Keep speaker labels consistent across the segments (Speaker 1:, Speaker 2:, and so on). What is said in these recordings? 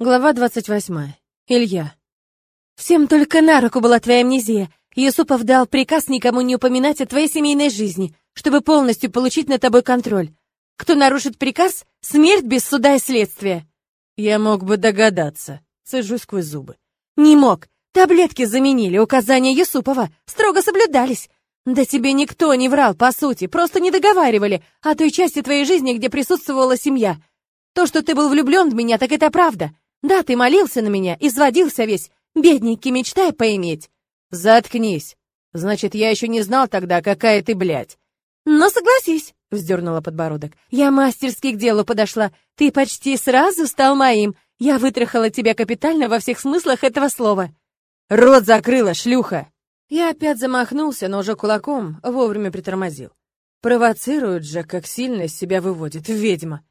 Speaker 1: Глава 28. Илья. Всем только на руку была твоя амнезия. Юсупов дал приказ никому не упоминать о твоей семейной жизни, чтобы полностью получить над тобой контроль. Кто нарушит приказ — смерть без суда и следствия. Я мог бы догадаться. Сажу сквозь зубы. Не мог. Таблетки заменили, указания Юсупова строго соблюдались. Да тебе никто не врал, по сути, просто не договаривали о той части твоей жизни, где присутствовала семья. То, что ты был влюблен в меня, так это правда. Да, ты молился на меня, изводился весь, бедненький, мечтай поиметь. Заткнись. Значит, я еще не знал тогда, какая ты, блядь. Но согласись, вздернула подбородок. Я мастерски к делу подошла. Ты почти сразу стал моим. Я вытрахала тебя капитально во всех смыслах этого слова. Рот закрыла, шлюха. Я опять замахнулся, но уже кулаком вовремя притормозил. Провоцирует же, как сильно из себя выводит, ведьма.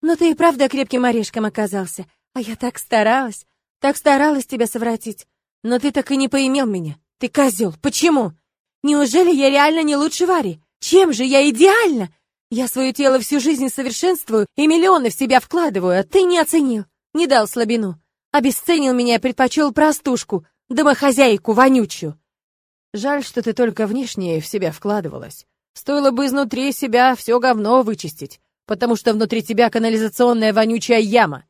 Speaker 1: Но ты и правда крепким орешком оказался. А я так старалась, так старалась тебя совратить. Но ты так и не поимел меня. Ты козел. Почему? Неужели я реально не лучше Вари? Чем же я идеальна? Я свое тело всю жизнь совершенствую и миллионы в себя вкладываю, а ты не оценил, не дал слабину. Обесценил меня предпочел простушку, домохозяйку вонючую. Жаль, что ты только внешне в себя вкладывалась. Стоило бы изнутри себя все говно вычистить, потому что внутри тебя канализационная вонючая яма.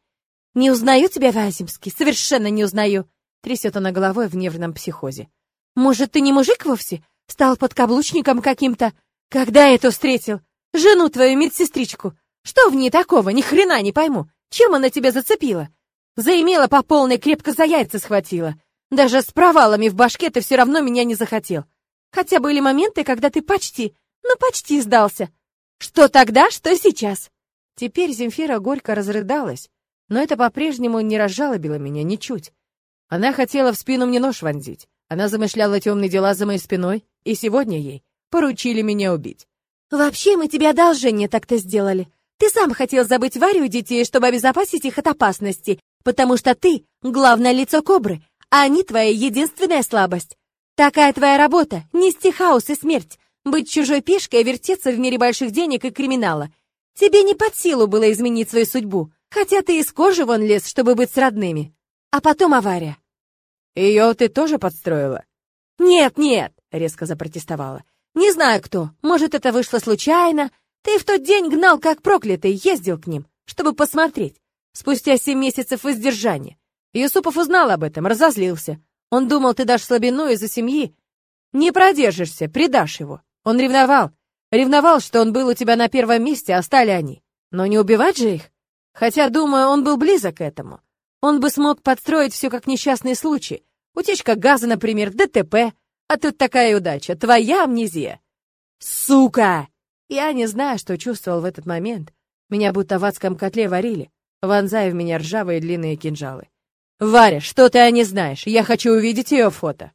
Speaker 1: «Не узнаю тебя, Вяземский, совершенно не узнаю!» Трясет она головой в нервном психозе. «Может, ты не мужик вовсе? Стал подкаблучником каким-то? Когда это встретил? Жену твою, медсестричку. Что в ней такого? Ни хрена не пойму. Чем она тебя зацепила? Заимела по полной, крепко за яйца схватила. Даже с провалами в башке ты все равно меня не захотел. Хотя были моменты, когда ты почти, ну почти сдался. Что тогда, что сейчас?» Теперь Земфира горько разрыдалась, но это по-прежнему не разжалобило меня ничуть. Она хотела в спину мне нож вонзить. Она замышляла темные дела за моей спиной, и сегодня ей поручили меня убить. «Вообще мы тебе одолжение так-то сделали. Ты сам хотел забыть Варю и детей, чтобы обезопасить их от опасности, потому что ты — главное лицо Кобры, а они твоя единственная слабость. Такая твоя работа — нести хаос и смерть, быть чужой пешкой и вертеться в мире больших денег и криминала. Тебе не под силу было изменить свою судьбу. Хотя ты из кожи вон лез, чтобы быть с родными. А потом авария. Ее ты тоже подстроила? Нет, нет, резко запротестовала. Не знаю кто. Может, это вышло случайно. Ты в тот день гнал как проклятый, ездил к ним, чтобы посмотреть. Спустя семь месяцев воздержания. Юсупов узнал об этом, разозлился. Он думал, ты дашь слабину из-за семьи. Не продержишься, предашь его. Он ревновал. Ревновал, что он был у тебя на первом месте, а стали они. Но не убивать же их. Хотя, думаю, он был близок к этому. Он бы смог подстроить все как несчастный случай. Утечка газа, например, ДТП. А тут такая удача, твоя амнезия. Сука! Я не знаю, что чувствовал в этот момент. Меня будто в адском котле варили, вонзая в меня ржавые длинные кинжалы. «Варя, что ты о ней знаешь? Я хочу увидеть ее фото».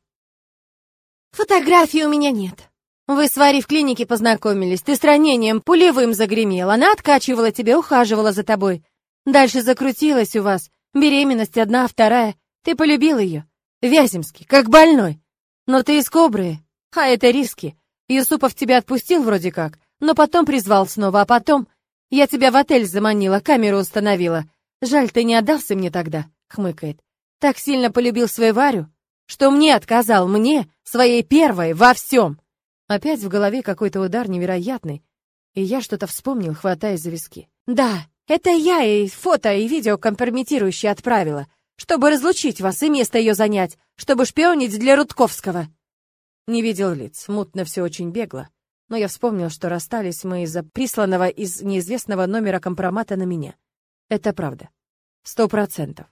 Speaker 1: «Фотографии у меня нет. Вы с Варей в клинике познакомились, ты с ранением пулевым загремел, она откачивала тебя, ухаживала за тобой. Дальше закрутилась у вас, беременность одна, вторая. Ты полюбил ее. Вяземский, как больной. Но ты из Кобры, а это риски. Юсупов тебя отпустил вроде как, но потом призвал снова, а потом... Я тебя в отель заманила, камеру установила. Жаль, ты не отдался мне тогда, хмыкает. Так сильно полюбил свою Варю, что мне отказал, мне, своей первой, во всем. Опять в голове какой-то удар невероятный, и я что-то вспомнил, хватаясь за виски. «Да, это я и фото, и видео компрометирующие отправила, чтобы разлучить вас и место ее занять, чтобы шпионить для Рудковского». Не видел лиц, мутно все очень бегло, но я вспомнил, что расстались мы из-за присланного из неизвестного номера компромата на меня. Это правда. Сто процентов.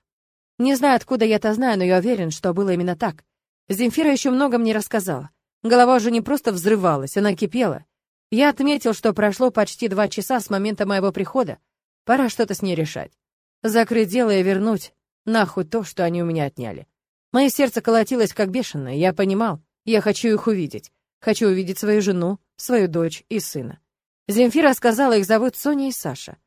Speaker 1: Не знаю, откуда я это знаю, но я уверен, что было именно так. Земфира еще много мне рассказала. Голова уже не просто взрывалась, она кипела. Я отметил, что прошло почти два часа с момента моего прихода. Пора что-то с ней решать. Закрыть дело и вернуть нахуй то, что они у меня отняли. Мое сердце колотилось как бешеное. Я понимал, я хочу их увидеть. Хочу увидеть свою жену, свою дочь и сына. Земфира сказала, их зовут Соня и Саша.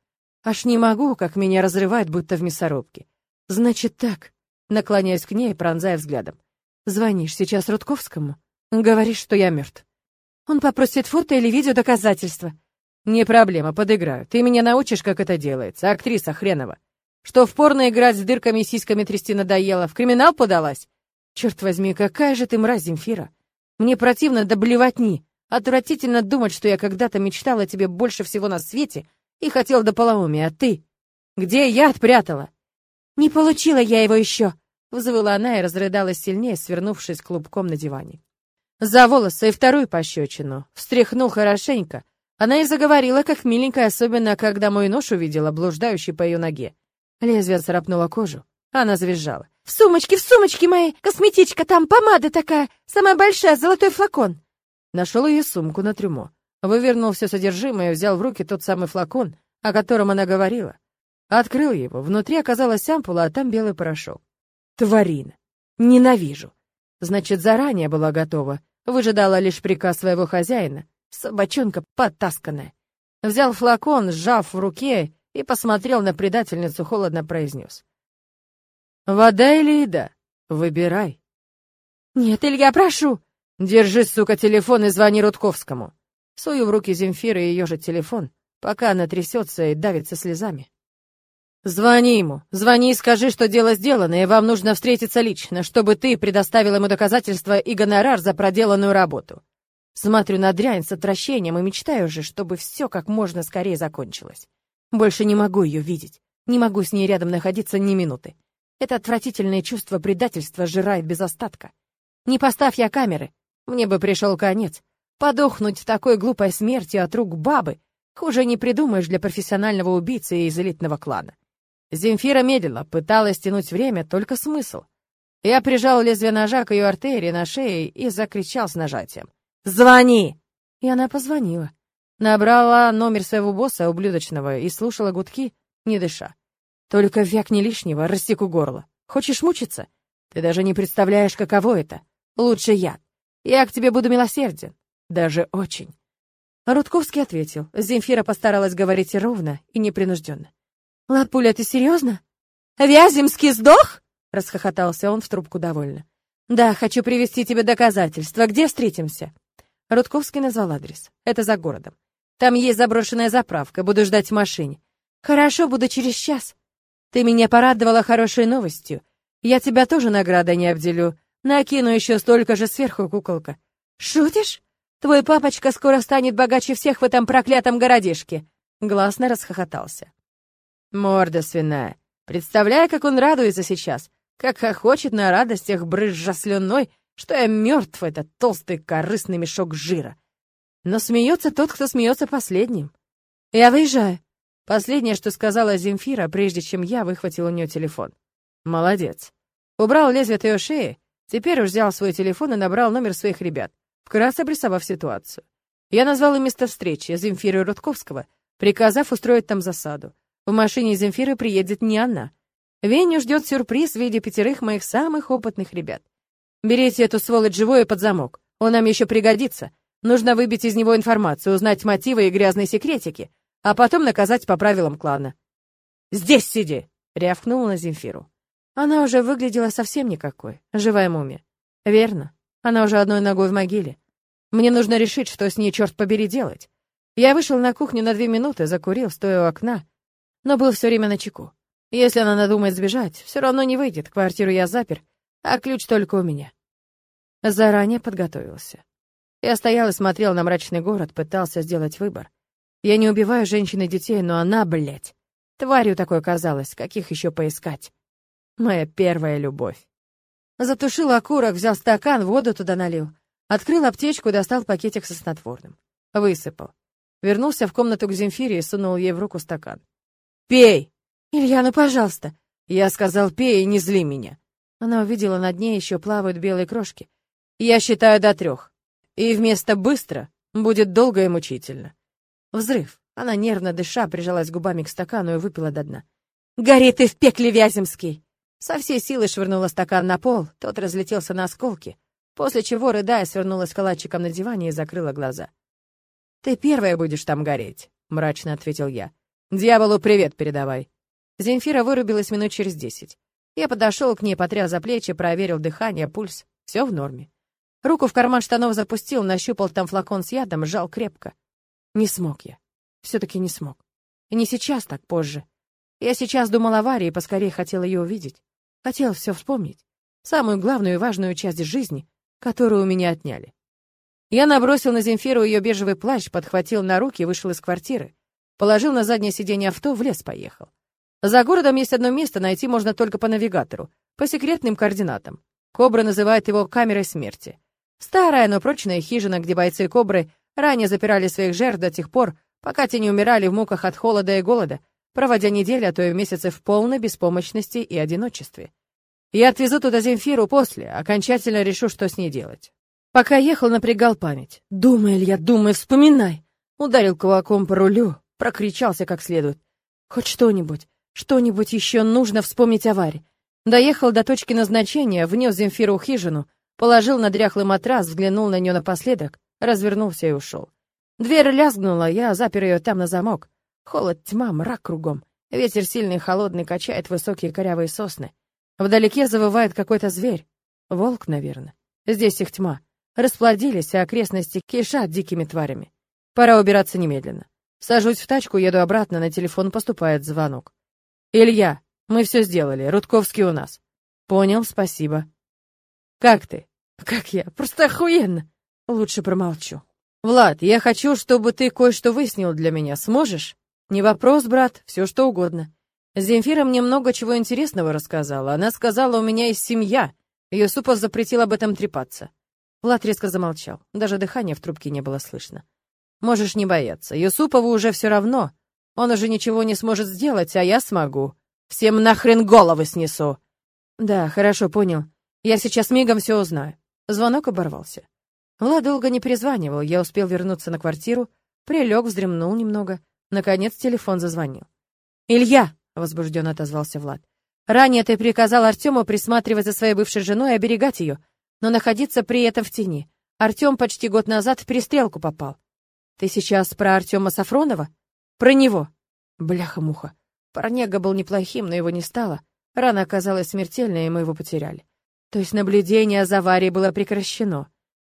Speaker 1: Аж не могу, как меня разрывает, будто в мясорубке. Значит так. Наклоняюсь к ней, пронзая взглядом. Звонишь сейчас Рудковскому? Говоришь, что я мертв. Он попросит фото или видео доказательства. Не проблема, подыграю. Ты меня научишь, как это делается, актриса хренова. Что в порно играть с дырками и сиськами трясти надоело? В криминал подалась? Черт возьми, какая же ты мразь, Земфира! Мне противно до блевотни. Отвратительно думать, что я когда-то мечтала тебе больше всего на свете и хотел до полоумия, а ты? Где я отпрятала? Не получила я его еще, взвыла она и разрыдалась сильнее, свернувшись клубком на диване. За волосы и вторую пощечину. Встряхнул хорошенько. Она и заговорила, как миленькая, особенно когда мой нож увидела, блуждающий по ее ноге. Лезвие царапнуло кожу. Она завизжала. «В сумочке, в сумочке моей! Косметичка, там помада такая, самая большая, золотой флакон!» Нашел ее сумку на трюмо. Вывернул все содержимое и взял в руки тот самый флакон, о котором она говорила. Открыл его. Внутри оказалась ампула, а там белый порошок. Тварина. Ненавижу. Значит, заранее была готова. Выжидала лишь приказ своего хозяина. Собачонка потасканная. Взял флакон, сжав в руке, и посмотрел на предательницу, холодно произнес. Вода или еда? Выбирай. Нет, Илья, прошу. Держи, сука, телефон и звони Рудковскому. Сую в руки Земфиры ее же телефон, пока она трясется и давится слезами. Звони ему, звони и скажи, что дело сделано, и вам нужно встретиться лично, чтобы ты предоставил ему доказательства и гонорар за проделанную работу. Смотрю на дрянь с отвращением и мечтаю же, чтобы все как можно скорее закончилось. Больше не могу ее видеть, не могу с ней рядом находиться ни минуты. Это отвратительное чувство предательства жирает без остатка. Не поставь я камеры, мне бы пришел конец. Подохнуть в такой глупой смерти от рук бабы хуже не придумаешь для профессионального убийцы из элитного клана. Земфира медлила, пыталась тянуть время, только смысл. Я прижал лезвие ножа к ее артерии на шее и закричал с нажатием. «Звони!» И она позвонила. Набрала номер своего босса, ублюдочного, и слушала гудки, не дыша. Только вякни лишнего, рассеку горло. Хочешь мучиться? Ты даже не представляешь, каково это. Лучше яд. Я к тебе буду милосерден. Даже очень. Рудковский ответил. Земфира постаралась говорить ровно и непринужденно. «Лапуля, ты серьезно? Вяземский сдох?» Расхохотался он в трубку довольно. «Да, хочу привести тебе доказательства. Где встретимся?» Рудковский назвал адрес. Это за городом. Там есть заброшенная заправка. Буду ждать в машине. Хорошо, буду через час. Ты меня порадовала хорошей новостью. Я тебя тоже наградой не обделю. Накину еще столько же сверху, куколка. Шутишь? Твой папочка скоро станет богаче всех в этом проклятом городишке. Гласно расхохотался. Морда свиная. Представляю, как он радуется сейчас. Как хохочет на радостях, брызжа слюной, что я мертв, этот толстый корыстный мешок жира. Но смеется тот, кто смеется последним. Я выезжаю. Последнее, что сказала Земфира, прежде чем я выхватил у нее телефон. Молодец. Убрал лезвие от ее шеи, теперь уж взял свой телефон и набрал номер своих ребят, вкратце обрисовав ситуацию. Я назвал им место встречи, Земфиры Рудковского, приказав устроить там засаду. В машине Земфиры приедет не она. Веню ждет сюрприз в виде пятерых моих самых опытных ребят. Берите эту сволочь живое под замок, он нам еще пригодится. Нужно выбить из него информацию, узнать мотивы и грязные секретики, а потом наказать по правилам клана. «Здесь сиди!» — рявкнул на Земфиру. Она уже выглядела совсем никакой, живая мумия. Верно, она уже одной ногой в могиле. Мне нужно решить, что с ней, черт побери, делать. Я вышел на кухню на две минуты, закурил, стоя у окна, но был все время на чеку. Если она надумает сбежать, все равно не выйдет, квартиру я запер, а ключ только у меня. Заранее подготовился. Я стоял и смотрел на мрачный город, пытался сделать выбор. Я не убиваю женщин и детей, но она, блядь, тварью такой оказалась, каких еще поискать. Моя первая любовь. Затушил окурок, взял стакан, воду туда налил. Открыл аптечку достал пакетик со снотворным. Высыпал. Вернулся в комнату к Земфире и сунул ей в руку стакан. «Пей!» «Илья, ну, пожалуйста!» Я сказал, пей и не зли меня. Она увидела на дне еще плавают белые крошки. Я считаю до трех. И вместо «быстро» будет долго и мучительно. Взрыв. Она, нервно дыша, прижалась губами к стакану и выпила до дна. «Гори ты в пекле, Вяземский!» Со всей силы швырнула стакан на пол, тот разлетелся на осколки, после чего, рыдая, свернулась калачиком на диване и закрыла глаза. «Ты первая будешь там гореть», — мрачно ответил я. «Дьяволу привет передавай». Земфира вырубилась минут через десять. Я подошел к ней, потряс за плечи, проверил дыхание, пульс. Все в норме. Руку в карман штанов запустил, нащупал там флакон с ядом, сжал крепко. Не смог я. Все-таки не смог. И не сейчас, так позже. Я сейчас думал о Варе и поскорее хотел ее увидеть. Хотел все вспомнить. Самую главную и важную часть жизни, которую у меня отняли. Я набросил на Земфиру ее бежевый плащ, подхватил на руки и вышел из квартиры. Положил на заднее сиденье авто, в лес поехал. За городом есть одно место, найти можно только по навигатору, по секретным координатам. Кобра называет его камерой смерти. Старая, но прочная хижина, где бойцы Кобры ранее запирали своих жертв до тех пор, пока те не умирали в муках от холода и голода, проводя недели, а то и месяцы в полной беспомощности и одиночестве. Я отвезу туда Земфиру после, окончательно решу, что с ней делать. Пока ехал, напрягал память. Думай, Илья, думай, вспоминай. Ударил кулаком по рулю, прокричался как следует. Хоть что-нибудь, что-нибудь еще нужно вспомнить о Варе. Доехал до точки назначения, внес Земфиру в хижину, положил на дряхлый матрас, взглянул на нее напоследок, развернулся и ушел. Дверь лязгнула, я запер ее там на замок. Холод, тьма, мрак кругом. Ветер сильный и холодный качает высокие корявые сосны. Вдалеке завывает какой-то зверь. Волк, наверное. Здесь их тьма. Расплодились, а окрестности кишат дикими тварями. Пора убираться немедленно. Сажусь в тачку, еду обратно, на телефон поступает звонок. «Илья, мы все сделали, Рудковский у нас». «Понял, спасибо». «Как ты?» «Как я? Просто охуенно!» «Лучше промолчу». «Влад, я хочу, чтобы ты кое-что выяснил для меня. Сможешь?» «Не вопрос, брат, все что угодно». Земфира мне много чего интересного рассказала. Она сказала, у меня есть семья. Юсупов запретил об этом трепаться. Влад резко замолчал. Даже дыхания в трубке не было слышно. «Можешь не бояться. Юсупову уже все равно. Он уже ничего не сможет сделать, а я смогу. Всем нахрен головы снесу. Да, хорошо, понял. Я сейчас мигом все узнаю. Звонок оборвался. Влад долго не перезванивал, я успел вернуться на квартиру, прилег, вздремнул немного. Наконец телефон зазвонил. «Илья!» — возбужденно отозвался Влад. «Ранее ты приказал Артему присматривать за своей бывшей женой и оберегать ее, но находиться при этом в тени. Артем почти год назад в перестрелку попал. Ты сейчас про Артема Сафронова? Про него. Бляха-муха. Парнега был неплохим, но его не стало. Рана оказалась смертельной, и мы его потеряли. То есть наблюдение за аварией было прекращено.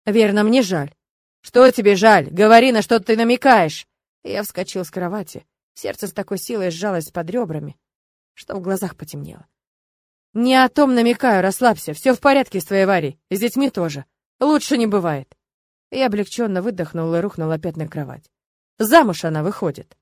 Speaker 1: Верно, мне жаль. Что тебе жаль? Говори, на что ты намекаешь. Я вскочил с кровати. Сердце с такой силой сжалось под ребрами, что в глазах потемнело. Не о том намекаю, расслабься. Все в порядке с твоей Варей. И с детьми тоже. Лучше не бывает. Я облегченно выдохнул и рухнул опять на кровать. Замуж она выходит.